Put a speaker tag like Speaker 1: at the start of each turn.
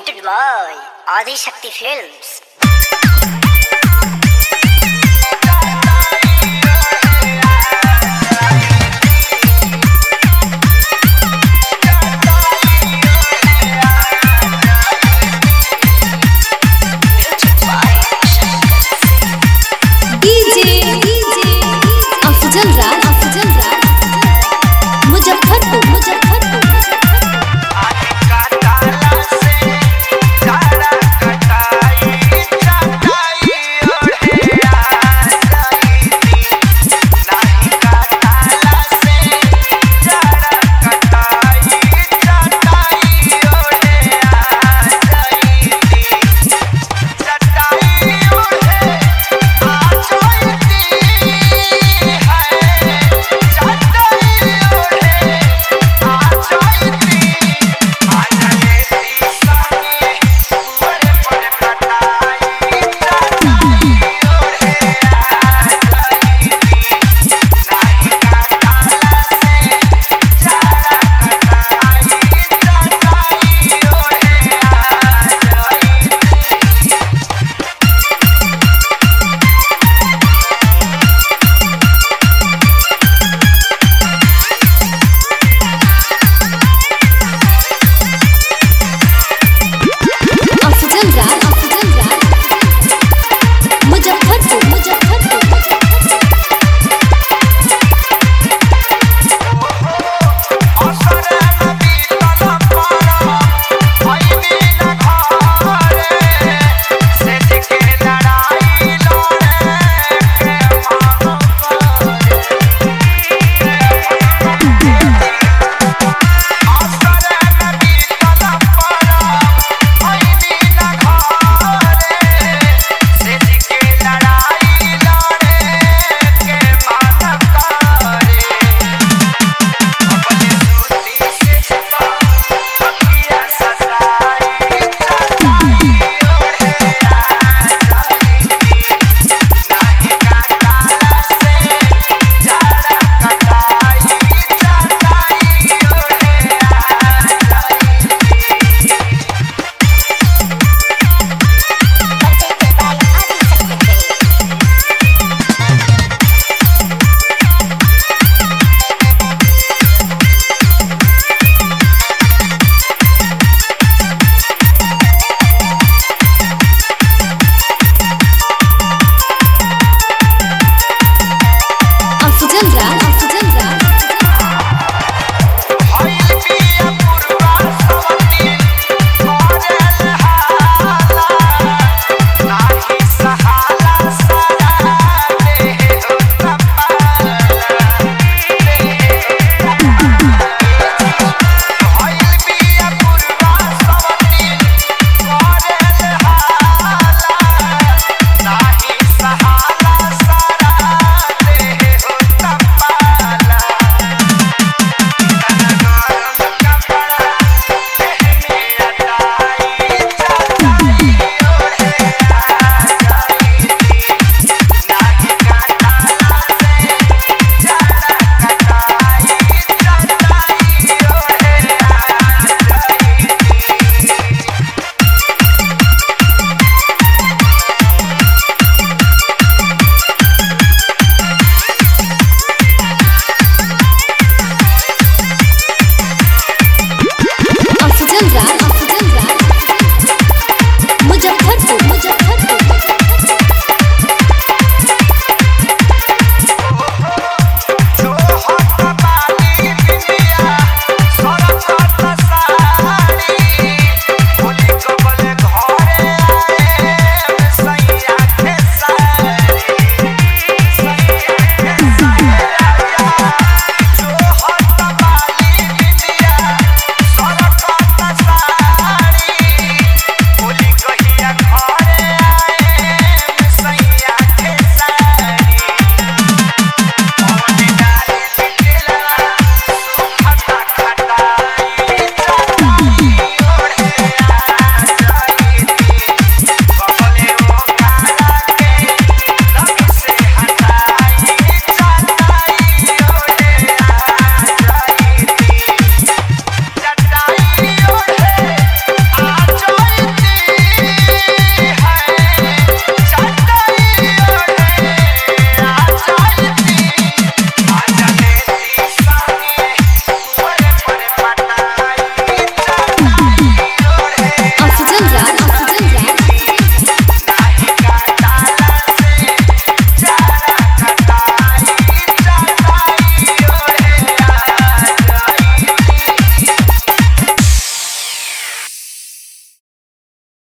Speaker 1: presented by Adi Shakti Films.